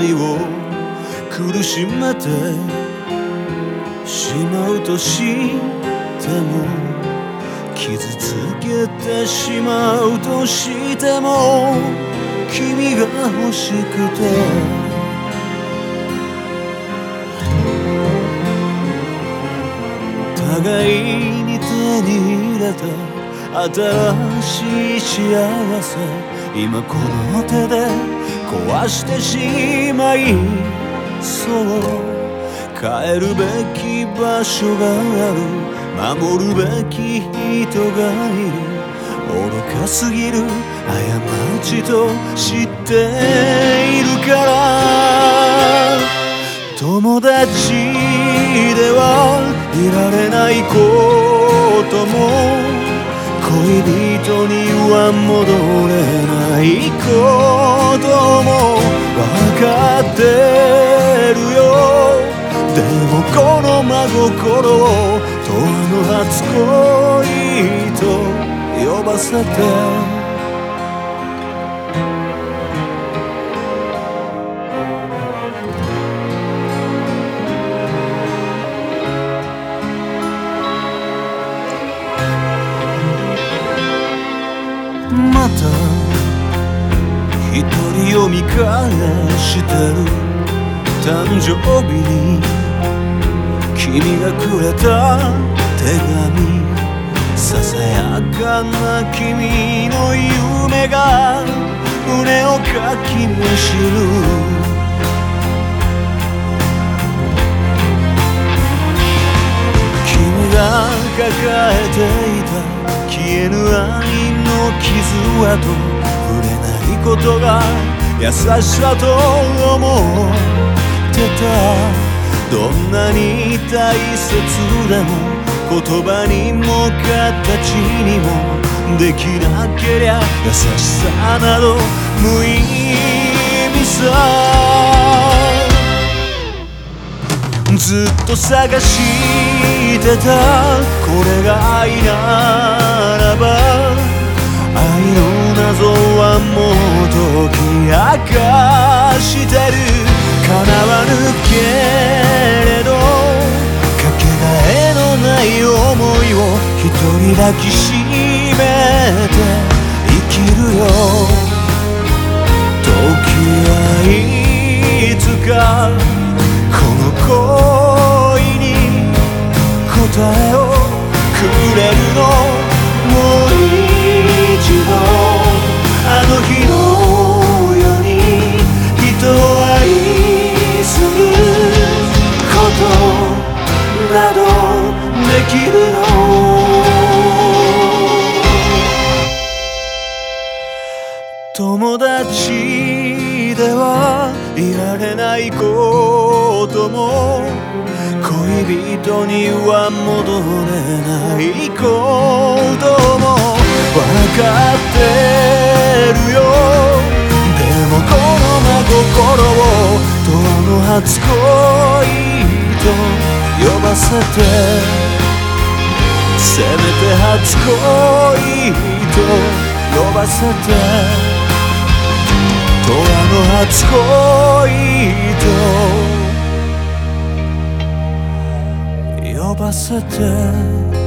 身を苦しめてしまうとしても傷つけてしまうとしても君が欲しくて。互いに手に入れた新しい幸せ。今この手で壊してしまいそう帰るべき場所がある。守るべき人がいる愚かすぎる過ちと知っているから。友達ではいられないことも。恋人には戻れない。かってるよ。でもこの真心をとあの初恋と呼ばせて。また一人を見返してる。誕生日に君がくれた手紙ささやかな君の夢が胸をかきむしる君が抱えていた消えぬ愛の傷跡。ことが優しさと思ってた。どんなに大切でも言葉にも形にもできなけりゃ優しさなど無意味さ。ずっと探してた。これが愛ならば愛の謎はもう明かしてる叶わぬけれどかけがえのない思いを一人抱きしめて生きるよ。時はいつかこの恋に答えをくれる。などできるの友達ではいられないことも恋人には戻れないことも分かってるよでもこの真心をとあの初恋とせて。せめて初恋と呼ばせて。永遠の初恋と呼ばせて。